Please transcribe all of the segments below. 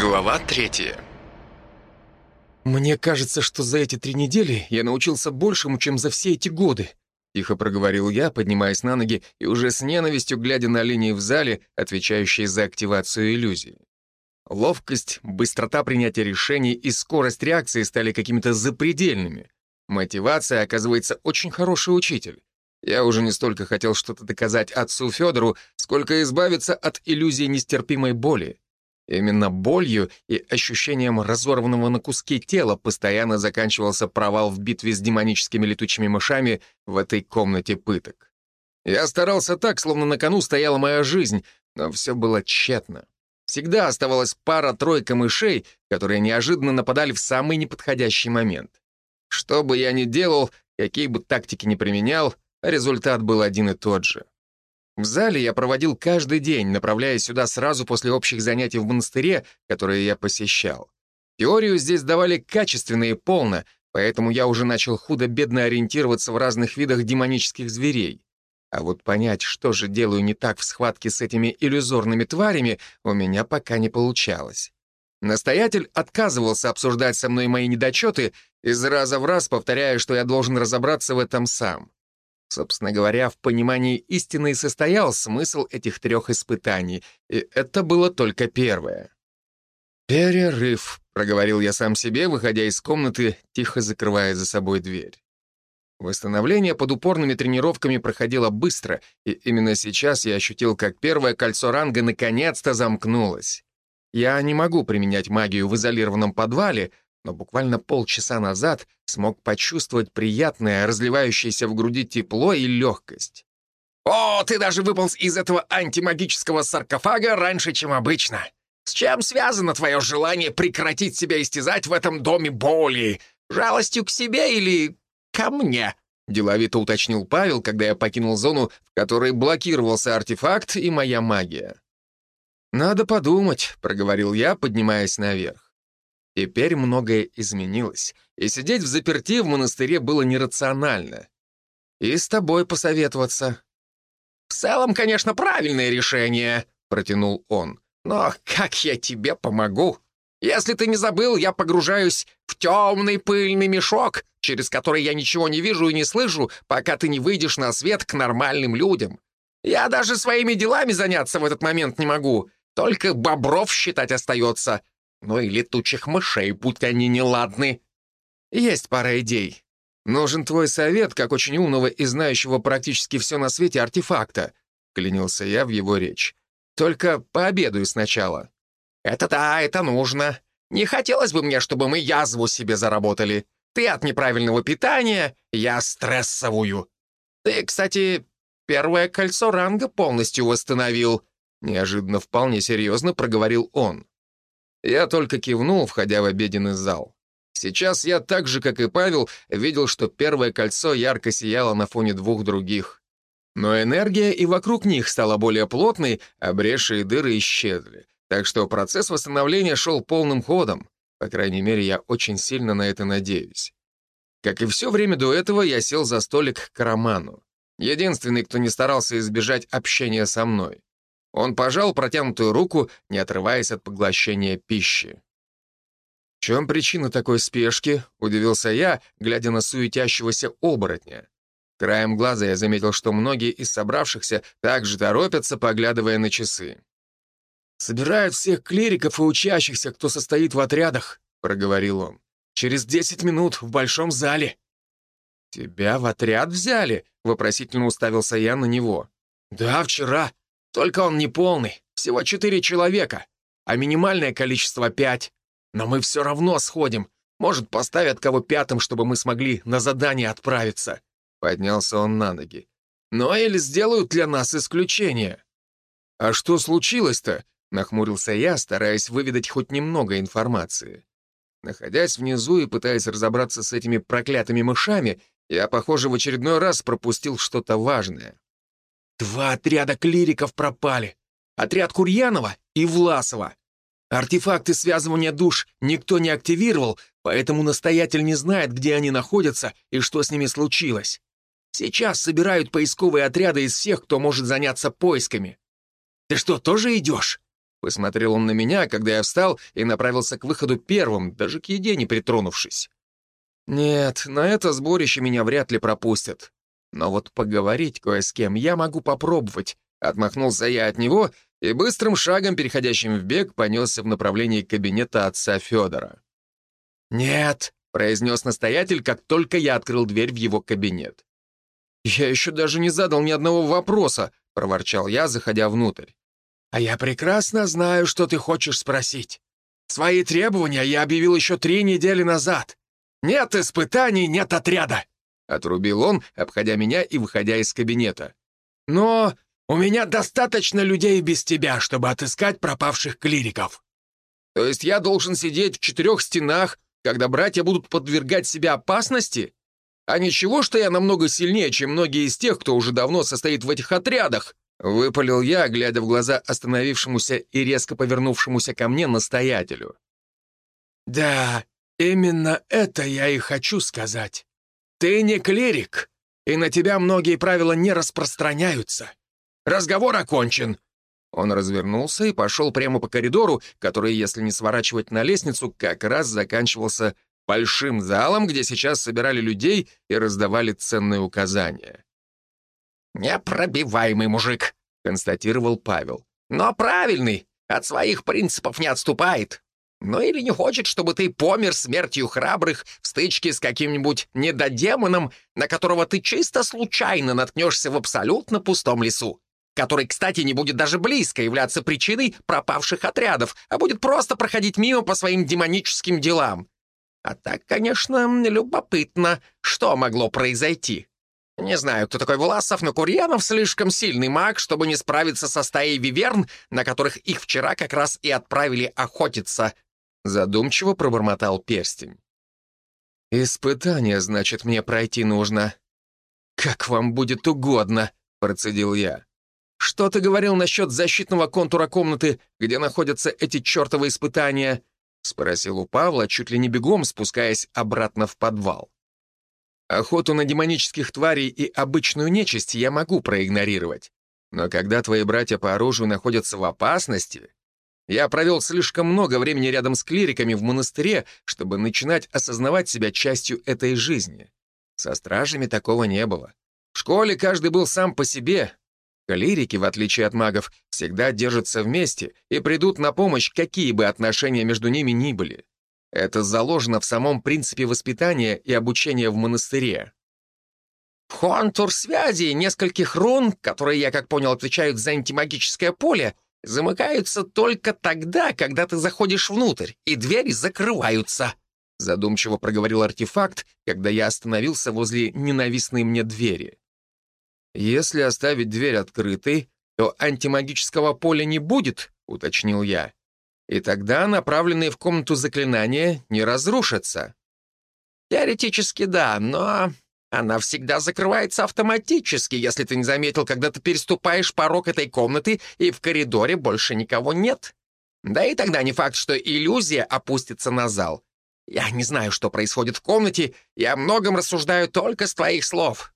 Глава третья. «Мне кажется, что за эти три недели я научился большему, чем за все эти годы», тихо проговорил я, поднимаясь на ноги и уже с ненавистью глядя на линии в зале, отвечающие за активацию иллюзии. Ловкость, быстрота принятия решений и скорость реакции стали какими-то запредельными. Мотивация, оказывается, очень хороший учитель. Я уже не столько хотел что-то доказать отцу Федору, сколько избавиться от иллюзии нестерпимой боли. Именно болью и ощущением разорванного на куски тела постоянно заканчивался провал в битве с демоническими летучими мышами в этой комнате пыток. Я старался так, словно на кону стояла моя жизнь, но все было тщетно. Всегда оставалась пара-тройка мышей, которые неожиданно нападали в самый неподходящий момент. Что бы я ни делал, какие бы тактики ни применял, результат был один и тот же. В зале я проводил каждый день, направляясь сюда сразу после общих занятий в монастыре, которые я посещал. Теорию здесь давали качественно и полно, поэтому я уже начал худо-бедно ориентироваться в разных видах демонических зверей. А вот понять, что же делаю не так в схватке с этими иллюзорными тварями, у меня пока не получалось. Настоятель отказывался обсуждать со мной мои недочеты, из раза в раз повторяя, что я должен разобраться в этом сам. Собственно говоря, в понимании истины и состоял смысл этих трех испытаний, и это было только первое. «Перерыв», — проговорил я сам себе, выходя из комнаты, тихо закрывая за собой дверь. Восстановление под упорными тренировками проходило быстро, и именно сейчас я ощутил, как первое кольцо ранга наконец-то замкнулось. Я не могу применять магию в изолированном подвале, но буквально полчаса назад смог почувствовать приятное, разливающееся в груди тепло и легкость. «О, ты даже выполз из этого антимагического саркофага раньше, чем обычно. С чем связано твое желание прекратить себя истязать в этом доме боли? Жалостью к себе или ко мне?» Деловито уточнил Павел, когда я покинул зону, в которой блокировался артефакт и моя магия. «Надо подумать», — проговорил я, поднимаясь наверх. Теперь многое изменилось, и сидеть в заперти в монастыре было нерационально. И с тобой посоветоваться. «В целом, конечно, правильное решение», — протянул он. «Но как я тебе помогу? Если ты не забыл, я погружаюсь в темный пыльный мешок, через который я ничего не вижу и не слышу, пока ты не выйдешь на свет к нормальным людям. Я даже своими делами заняться в этот момент не могу, только бобров считать остается, ну и летучих мышей, будь они неладны. Есть пара идей. Нужен твой совет, как очень умного и знающего практически все на свете артефакта, клянился я в его речь. Только пообедаю сначала. Это да, это нужно. Не хотелось бы мне, чтобы мы язву себе заработали. Ты от неправильного питания, я стрессовую. Ты, кстати, первое кольцо ранга полностью восстановил. Неожиданно вполне серьезно проговорил он. Я только кивнул, входя в обеденный зал. Сейчас я так же, как и Павел, видел, что первое кольцо ярко сияло на фоне двух других. Но энергия и вокруг них стала более плотной, а бреши и дыры исчезли. Так что процесс восстановления шел полным ходом. По крайней мере, я очень сильно на это надеюсь. Как и все время до этого, я сел за столик к Роману. Единственный, кто не старался избежать общения со мной. Он пожал протянутую руку, не отрываясь от поглощения пищи. «В чем причина такой спешки?» — удивился я, глядя на суетящегося оборотня. Краем глаза я заметил, что многие из собравшихся также торопятся, поглядывая на часы. «Собирают всех клириков и учащихся, кто состоит в отрядах», — проговорил он. «Через десять минут в большом зале». «Тебя в отряд взяли?» — вопросительно уставился я на него. «Да, вчера. Только он не полный, всего четыре человека, а минимальное количество пять. Но мы все равно сходим. Может, поставят кого пятым, чтобы мы смогли на задание отправиться». Поднялся он на ноги. «Но или сделают для нас исключение». «А что случилось-то?» — нахмурился я, стараясь выведать хоть немного информации. Находясь внизу и пытаясь разобраться с этими проклятыми мышами, я, похоже, в очередной раз пропустил что-то важное. Два отряда клириков пропали. Отряд Курьянова и Власова. Артефакты связывания душ никто не активировал, поэтому настоятель не знает, где они находятся и что с ними случилось. Сейчас собирают поисковые отряды из всех, кто может заняться поисками. Ты что, тоже идешь? Посмотрел он на меня, когда я встал и направился к выходу первым, даже к еде не притронувшись. Нет, на это сборище меня вряд ли пропустят. Но вот поговорить кое с кем я могу попробовать. Отмахнулся я от него и быстрым шагом, переходящим в бег, понесся в направлении кабинета отца Федора. «Нет», — произнес настоятель, как только я открыл дверь в его кабинет. «Я еще даже не задал ни одного вопроса», — проворчал я, заходя внутрь. «А я прекрасно знаю, что ты хочешь спросить. Свои требования я объявил еще три недели назад. Нет испытаний, нет отряда», — отрубил он, обходя меня и выходя из кабинета. «Но у меня достаточно людей без тебя, чтобы отыскать пропавших клириков». «То есть я должен сидеть в четырех стенах, когда братья будут подвергать себя опасности?» А ничего, что я намного сильнее, чем многие из тех, кто уже давно состоит в этих отрядах?» Выпалил я, глядя в глаза остановившемуся и резко повернувшемуся ко мне настоятелю. «Да, именно это я и хочу сказать. Ты не клирик, и на тебя многие правила не распространяются. Разговор окончен». Он развернулся и пошел прямо по коридору, который, если не сворачивать на лестницу, как раз заканчивался большим залом, где сейчас собирали людей и раздавали ценные указания. «Непробиваемый мужик», — констатировал Павел. «Но правильный, от своих принципов не отступает. Ну или не хочет, чтобы ты помер смертью храбрых в стычке с каким-нибудь недодемоном, на которого ты чисто случайно наткнешься в абсолютно пустом лесу, который, кстати, не будет даже близко являться причиной пропавших отрядов, а будет просто проходить мимо по своим демоническим делам. А так, конечно, любопытно, что могло произойти. Не знаю, кто такой Власов, но Курьянов слишком сильный маг, чтобы не справиться со стаей виверн, на которых их вчера как раз и отправили охотиться. Задумчиво пробормотал перстень. «Испытание, значит, мне пройти нужно». «Как вам будет угодно», — процедил я. «Что ты говорил насчет защитного контура комнаты, где находятся эти чертовы испытания?» — спросил у Павла, чуть ли не бегом спускаясь обратно в подвал. «Охоту на демонических тварей и обычную нечисть я могу проигнорировать. Но когда твои братья по оружию находятся в опасности, я провел слишком много времени рядом с клириками в монастыре, чтобы начинать осознавать себя частью этой жизни. Со стражами такого не было. В школе каждый был сам по себе, Калирики, в отличие от магов, всегда держатся вместе и придут на помощь, какие бы отношения между ними ни были. Это заложено в самом принципе воспитания и обучения в монастыре. Контур связи нескольких рун, которые, я как понял, отвечают за антимагическое поле, замыкаются только тогда, когда ты заходишь внутрь, и двери закрываются. Задумчиво проговорил артефакт, когда я остановился возле ненавистной мне двери. «Если оставить дверь открытой, то антимагического поля не будет», — уточнил я. «И тогда направленные в комнату заклинания не разрушатся». «Теоретически да, но она всегда закрывается автоматически, если ты не заметил, когда ты переступаешь порог этой комнаты и в коридоре больше никого нет. Да и тогда не факт, что иллюзия опустится на зал. Я не знаю, что происходит в комнате, я о многом рассуждаю только с твоих слов.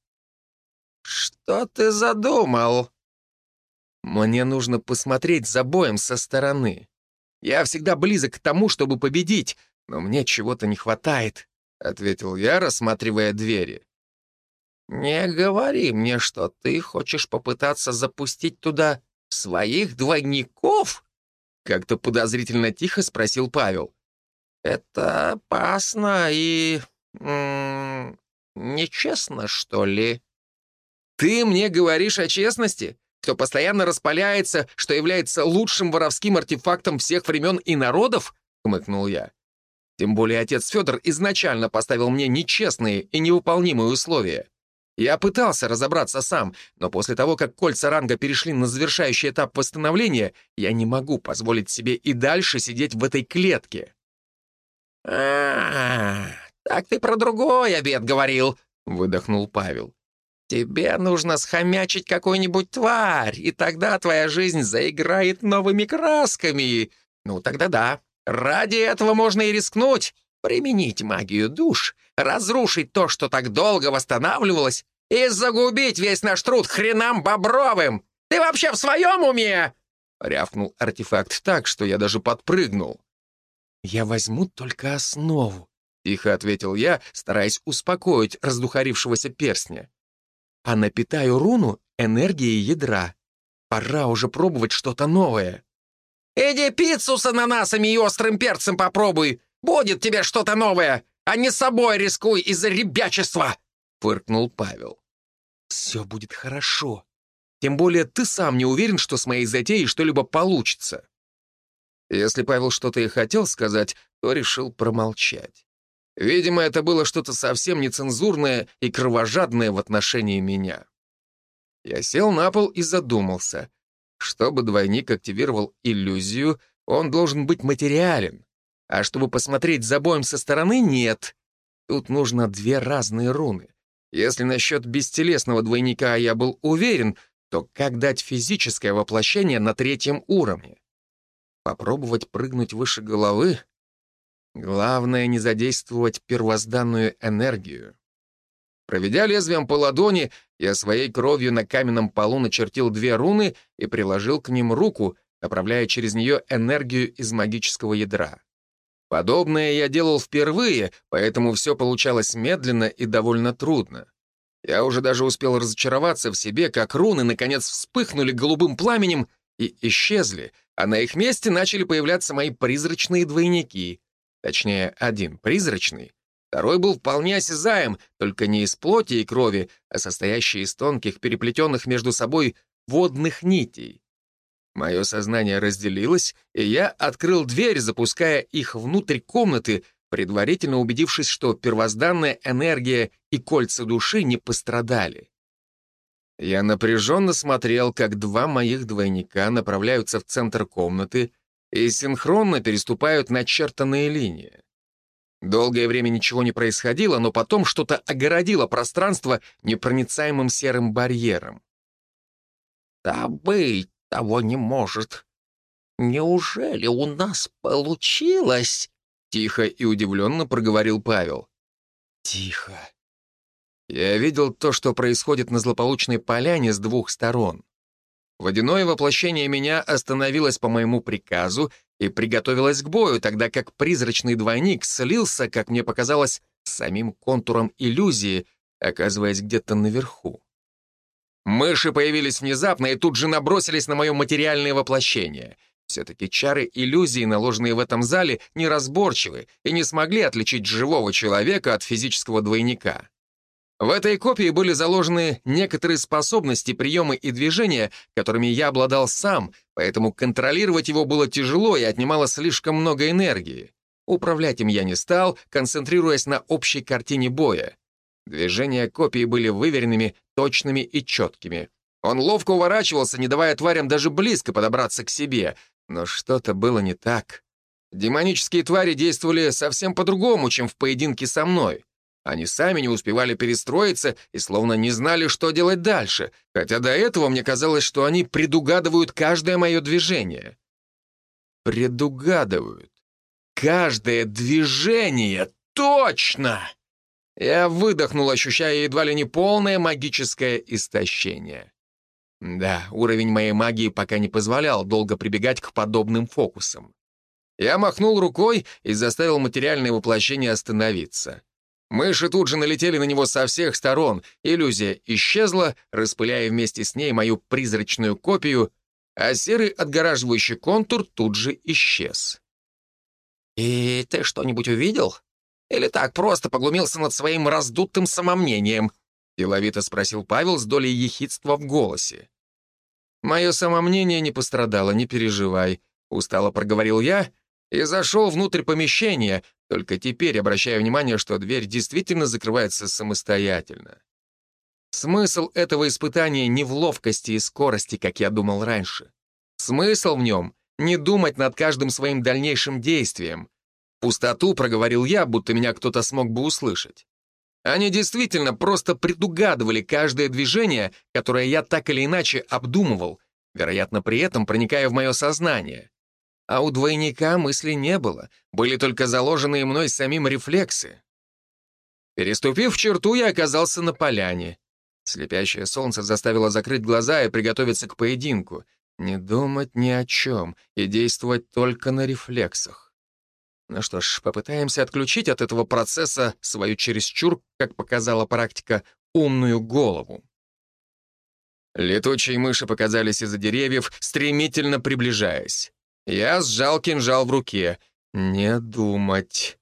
«Что ты задумал?» «Мне нужно посмотреть за боем со стороны. Я всегда близок к тому, чтобы победить, но мне чего-то не хватает», — ответил я, рассматривая двери. «Не говори мне, что ты хочешь попытаться запустить туда своих двойников?» Как-то подозрительно тихо спросил Павел. «Это опасно и... М -м, нечестно, что ли?» Ты мне говоришь о честности? Кто постоянно распаляется, что является лучшим воровским артефактом всех времен и народов?» — хмыкнул я. Тем более отец Федор изначально поставил мне нечестные и невыполнимые условия. Я пытался разобраться сам, но после того, как кольца ранга перешли на завершающий этап восстановления, я не могу позволить себе и дальше сидеть в этой клетке. а, так ты про другой обед говорил», — выдохнул Павел. Тебе нужно схомячить какую-нибудь тварь, и тогда твоя жизнь заиграет новыми красками. Ну, тогда да. Ради этого можно и рискнуть. Применить магию душ, разрушить то, что так долго восстанавливалось, и загубить весь наш труд хренам бобровым. Ты вообще в своем уме?» — рявкнул артефакт так, что я даже подпрыгнул. «Я возьму только основу», — тихо ответил я, стараясь успокоить раздухарившегося перстня. «А напитаю руну энергией ядра. Пора уже пробовать что-то новое». «Иди пиццу с ананасами и острым перцем попробуй. Будет тебе что-то новое, а не собой рискуй из-за ребячества!» — фыркнул Павел. «Все будет хорошо. Тем более ты сам не уверен, что с моей затеей что-либо получится». Если Павел что-то и хотел сказать, то решил промолчать. Видимо, это было что-то совсем нецензурное и кровожадное в отношении меня. Я сел на пол и задумался. Чтобы двойник активировал иллюзию, он должен быть материален. А чтобы посмотреть за боем со стороны, нет. Тут нужно две разные руны. Если насчет бестелесного двойника я был уверен, то как дать физическое воплощение на третьем уровне? Попробовать прыгнуть выше головы? Главное не задействовать первозданную энергию. Проведя лезвием по ладони, я своей кровью на каменном полу начертил две руны и приложил к ним руку, направляя через нее энергию из магического ядра. Подобное я делал впервые, поэтому все получалось медленно и довольно трудно. Я уже даже успел разочароваться в себе, как руны наконец вспыхнули голубым пламенем и исчезли, а на их месте начали появляться мои призрачные двойники. Точнее, один призрачный, второй был вполне осязаем, только не из плоти и крови, а состоящий из тонких, переплетенных между собой водных нитей. Мое сознание разделилось, и я открыл дверь, запуская их внутрь комнаты, предварительно убедившись, что первозданная энергия и кольца души не пострадали. Я напряженно смотрел, как два моих двойника направляются в центр комнаты и синхронно переступают начертанные линии. Долгое время ничего не происходило, но потом что-то огородило пространство непроницаемым серым барьером. «Да быть того не может. Неужели у нас получилось?» Тихо и удивленно проговорил Павел. «Тихо». Я видел то, что происходит на злополучной поляне с двух сторон. Водяное воплощение меня остановилось по моему приказу и приготовилось к бою, тогда как призрачный двойник слился, как мне показалось, с самим контуром иллюзии, оказываясь где-то наверху. Мыши появились внезапно и тут же набросились на мое материальное воплощение. Все-таки чары иллюзии, наложенные в этом зале, неразборчивы и не смогли отличить живого человека от физического двойника. В этой копии были заложены некоторые способности, приемы и движения, которыми я обладал сам, поэтому контролировать его было тяжело и отнимало слишком много энергии. Управлять им я не стал, концентрируясь на общей картине боя. Движения копии были выверенными, точными и четкими. Он ловко уворачивался, не давая тварям даже близко подобраться к себе. Но что-то было не так. Демонические твари действовали совсем по-другому, чем в поединке со мной. Они сами не успевали перестроиться и словно не знали, что делать дальше, хотя до этого мне казалось, что они предугадывают каждое мое движение. Предугадывают. Каждое движение! Точно! Я выдохнул, ощущая едва ли не полное магическое истощение. Да, уровень моей магии пока не позволял долго прибегать к подобным фокусам. Я махнул рукой и заставил материальное воплощение остановиться. Мыши тут же налетели на него со всех сторон, иллюзия исчезла, распыляя вместе с ней мою призрачную копию, а серый отгораживающий контур тут же исчез. «И ты что-нибудь увидел?» Или так просто поглумился над своим раздутым самомнением?» — деловито спросил Павел с долей ехидства в голосе. «Мое самомнение не пострадало, не переживай», — устало проговорил я и зашел внутрь помещения, только теперь обращая внимание, что дверь действительно закрывается самостоятельно. Смысл этого испытания не в ловкости и скорости, как я думал раньше. Смысл в нем — не думать над каждым своим дальнейшим действием, Пустоту проговорил я, будто меня кто-то смог бы услышать. Они действительно просто предугадывали каждое движение, которое я так или иначе обдумывал, вероятно, при этом проникая в мое сознание. А у двойника мысли не было, были только заложенные мной самим рефлексы. Переступив черту, я оказался на поляне. Слепящее солнце заставило закрыть глаза и приготовиться к поединку. Не думать ни о чем и действовать только на рефлексах. Ну что ж, попытаемся отключить от этого процесса свою чересчур, как показала практика, умную голову. Летучие мыши показались из-за деревьев, стремительно приближаясь. Я сжал кинжал в руке. Не думать.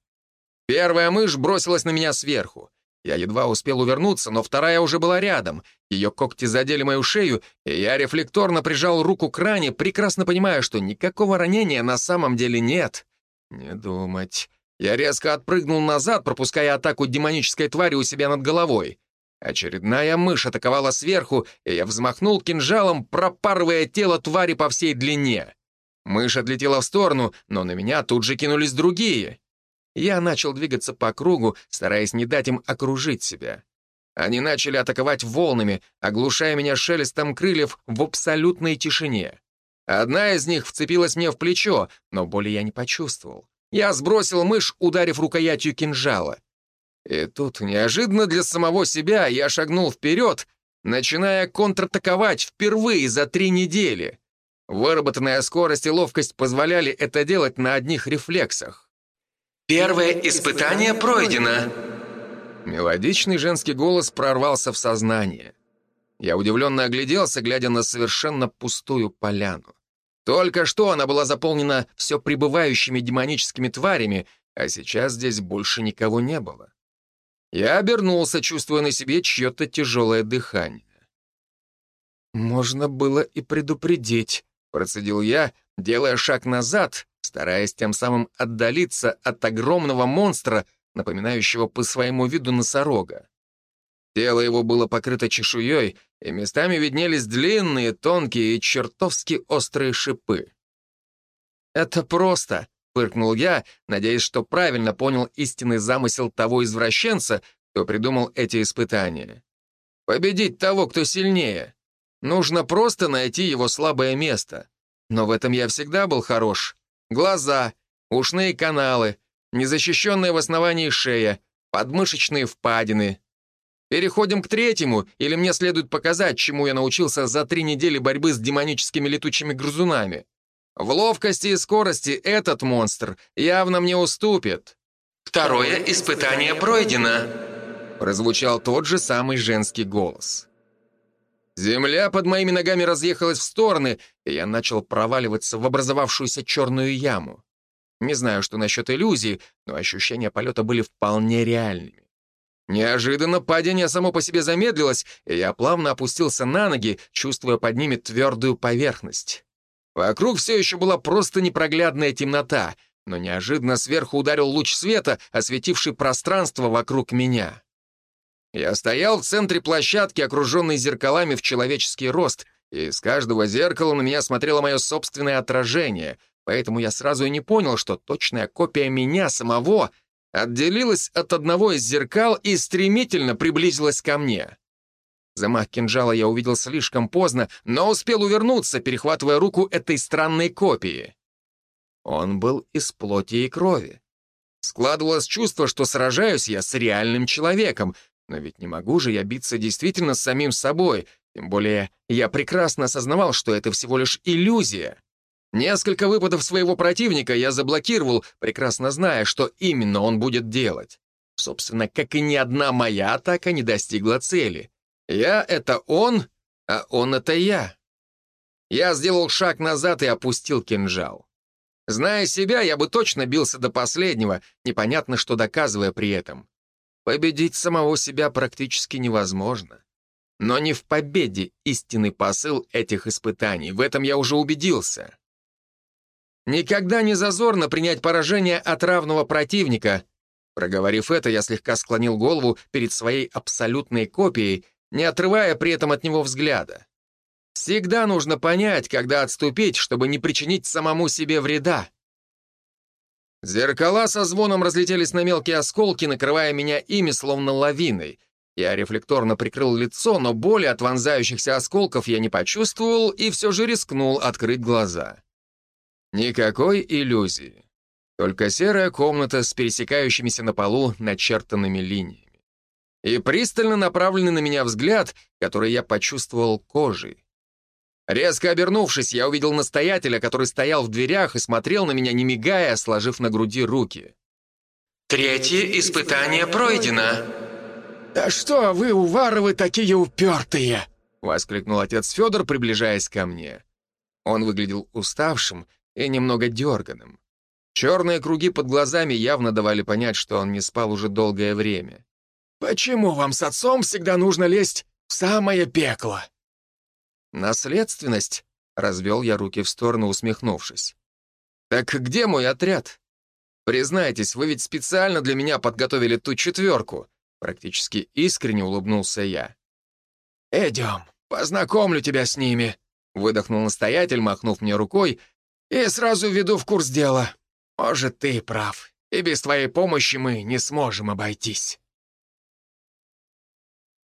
Первая мышь бросилась на меня сверху. Я едва успел увернуться, но вторая уже была рядом. Ее когти задели мою шею, и я рефлекторно прижал руку к ране, прекрасно понимая, что никакого ранения на самом деле нет. Не думать. Я резко отпрыгнул назад, пропуская атаку демонической твари у себя над головой. Очередная мышь атаковала сверху, и я взмахнул кинжалом, пропарывая тело твари по всей длине. Мышь отлетела в сторону, но на меня тут же кинулись другие. Я начал двигаться по кругу, стараясь не дать им окружить себя. Они начали атаковать волнами, оглушая меня шелестом крыльев в абсолютной тишине. Одна из них вцепилась мне в плечо, но боли я не почувствовал. Я сбросил мышь, ударив рукоятью кинжала. И тут, неожиданно для самого себя, я шагнул вперед, начиная контратаковать впервые за три недели. Выработанная скорость и ловкость позволяли это делать на одних рефлексах. Первое испытание пройдено. Мелодичный женский голос прорвался в сознание. Я удивленно огляделся, глядя на совершенно пустую поляну. Только что она была заполнена все пребывающими демоническими тварями, а сейчас здесь больше никого не было. Я обернулся, чувствуя на себе чье-то тяжелое дыхание. «Можно было и предупредить», — процедил я, делая шаг назад, стараясь тем самым отдалиться от огромного монстра, напоминающего по своему виду носорога. Тело его было покрыто чешуей, и местами виднелись длинные, тонкие и чертовски острые шипы. «Это просто», — фыркнул я, надеясь, что правильно понял истинный замысел того извращенца, кто придумал эти испытания. «Победить того, кто сильнее. Нужно просто найти его слабое место. Но в этом я всегда был хорош. Глаза, ушные каналы, незащищенная в основании шея, подмышечные впадины. Переходим к третьему, или мне следует показать, чему я научился за три недели борьбы с демоническими летучими грызунами. В ловкости и скорости этот монстр явно мне уступит. Второе испытание пройдено. Прозвучал тот же самый женский голос. Земля под моими ногами разъехалась в стороны, и я начал проваливаться в образовавшуюся черную яму. Не знаю, что насчет иллюзии, но ощущения полета были вполне реальными. Неожиданно падение само по себе замедлилось, и я плавно опустился на ноги, чувствуя под ними твердую поверхность. Вокруг все еще была просто непроглядная темнота, но неожиданно сверху ударил луч света, осветивший пространство вокруг меня. Я стоял в центре площадки, окруженной зеркалами в человеческий рост, и с каждого зеркала на меня смотрело мое собственное отражение, поэтому я сразу и не понял, что точная копия меня самого отделилась от одного из зеркал и стремительно приблизилась ко мне. Замах кинжала я увидел слишком поздно, но успел увернуться, перехватывая руку этой странной копии. Он был из плоти и крови. Складывалось чувство, что сражаюсь я с реальным человеком, но ведь не могу же я биться действительно с самим собой, тем более я прекрасно осознавал, что это всего лишь иллюзия. Несколько выпадов своего противника я заблокировал, прекрасно зная, что именно он будет делать. Собственно, как и ни одна моя атака не достигла цели. Я — это он, а он — это я. Я сделал шаг назад и опустил кинжал. Зная себя, я бы точно бился до последнего, непонятно что доказывая при этом. Победить самого себя практически невозможно. Но не в победе истинный посыл этих испытаний, в этом я уже убедился. Никогда не зазорно принять поражение от равного противника. Проговорив это, я слегка склонил голову перед своей абсолютной копией, не отрывая при этом от него взгляда. Всегда нужно понять, когда отступить, чтобы не причинить самому себе вреда. Зеркала со звоном разлетелись на мелкие осколки, накрывая меня ими словно лавиной. Я рефлекторно прикрыл лицо, но боли от вонзающихся осколков я не почувствовал и все же рискнул открыть глаза. Никакой иллюзии. Только серая комната с пересекающимися на полу начертанными линиями. И пристально направленный на меня взгляд, который я почувствовал кожей. Резко обернувшись, я увидел настоятеля, который стоял в дверях и смотрел на меня, не мигая, сложив на груди руки. Третье испытание пройдено. «Да что вы, Уваровы, такие упертые!» — воскликнул отец Федор, приближаясь ко мне. Он выглядел уставшим и немного дерганым. Черные круги под глазами явно давали понять, что он не спал уже долгое время. «Почему вам с отцом всегда нужно лезть в самое пекло?» «Наследственность?» — развел я руки в сторону, усмехнувшись. «Так где мой отряд? Признайтесь, вы ведь специально для меня подготовили ту четверку». Практически искренне улыбнулся я. «Идем, познакомлю тебя с ними», — выдохнул настоятель, махнув мне рукой, «и сразу веду в курс дела. Может, ты прав, и без твоей помощи мы не сможем обойтись».